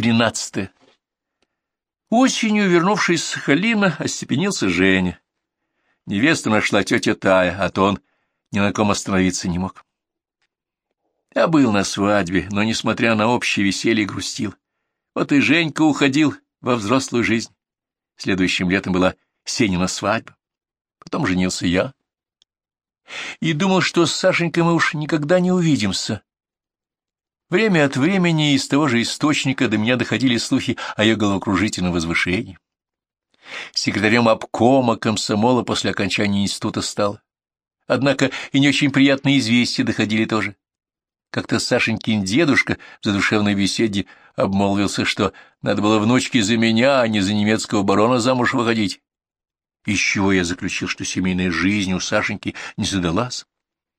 Тринадцатое. Осенью, вернувшись с Сахалина, остепенился Женя. Невесту нашла тетя Тая, а то он ни на ком остановиться не мог. Я был на свадьбе, но, несмотря на общее веселье, грустил. Вот и Женька уходил во взрослую жизнь. Следующим летом была Сенина свадьба. Потом женился я. И думал, что с Сашенькой мы уж никогда не увидимся. Время от времени из того же источника до меня доходили слухи о ее головокружительном возвышении. Секретарем обкома комсомола после окончания института стал. Однако и не очень приятные известия доходили тоже. Как-то Сашенькин дедушка в задушевной беседе обмолвился, что надо было внучке за меня, а не за немецкого барона замуж выходить. Из чего я заключил, что семейная жизнь у Сашеньки не задалась?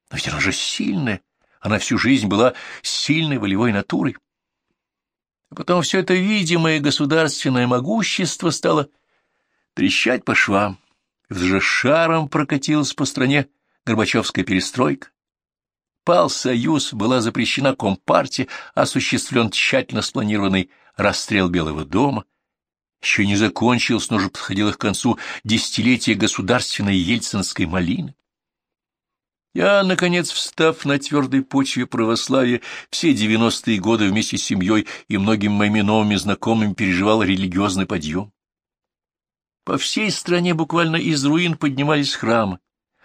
Но ведь она же сильная, она всю жизнь была сильной волевой натурой. А потом все это видимое государственное могущество стало трещать по швам. И же шаром прокатилась по стране Горбачевская перестройка. Пал союз, была запрещена компартия, осуществлен тщательно спланированный расстрел Белого дома. Еще не закончилось, но уже подходило к концу десятилетие государственной ельцинской малины. Я, наконец, встав на твердой почве православия, все девяностые годы вместе с семьей и многими моими новыми знакомыми переживал религиозный подъем. По всей стране буквально из руин поднимались храмы,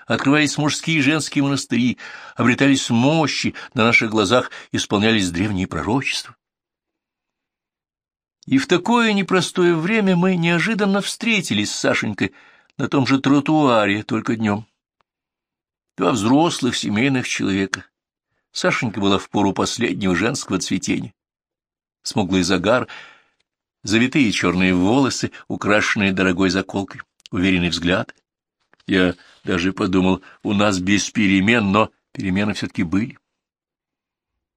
открывались мужские и женские монастыри, обретались мощи, на наших глазах исполнялись древние пророчества. И в такое непростое время мы неожиданно встретились с Сашенькой на том же тротуаре, только днем. Два взрослых семейных человека. Сашенька была в пору последнего женского цветения. Смуглый загар, завитые черные волосы, украшенные дорогой заколкой, уверенный взгляд. Я даже подумал, у нас без перемен, но перемены все-таки были.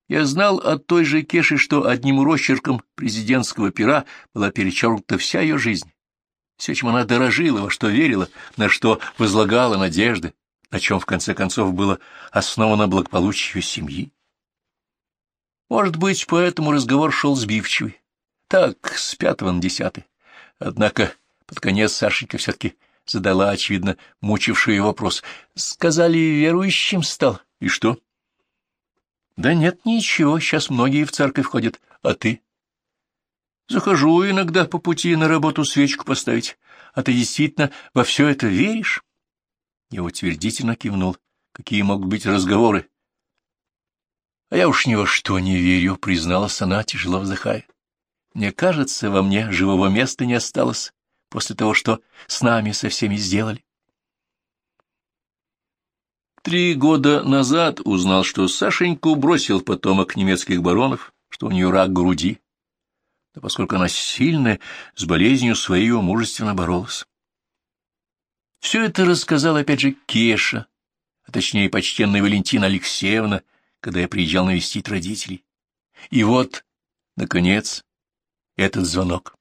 Я знал от той же Кеши, что одним росчерком президентского пера была перечеркнута вся ее жизнь. Все, чем она дорожила, во что верила, на что возлагала надежды, на чем, в конце концов, было основано благополучие семьи. Может быть, поэтому разговор шел сбивчивый. Так, с пятого на десятый. Однако под конец Сашенька все-таки задала, очевидно, мучивший вопрос. Сказали, верующим стал. И что? Да нет, ничего, сейчас многие в церковь ходят. А ты? Захожу иногда по пути на работу свечку поставить. А ты действительно во все это веришь? Я утвердительно кивнул. Какие могут быть разговоры? — А я уж ни во что не верю, — призналась она, тяжело вздыхая. Мне кажется, во мне живого места не осталось после того, что с нами со всеми сделали. Три года назад узнал, что Сашеньку бросил потомок немецких баронов, что у нее рак груди. Да поскольку она сильная, с болезнью своей мужественно боролась. Все это рассказал опять же Кеша, а точнее почтенная Валентина Алексеевна, когда я приезжал навестить родителей. И вот, наконец, этот звонок.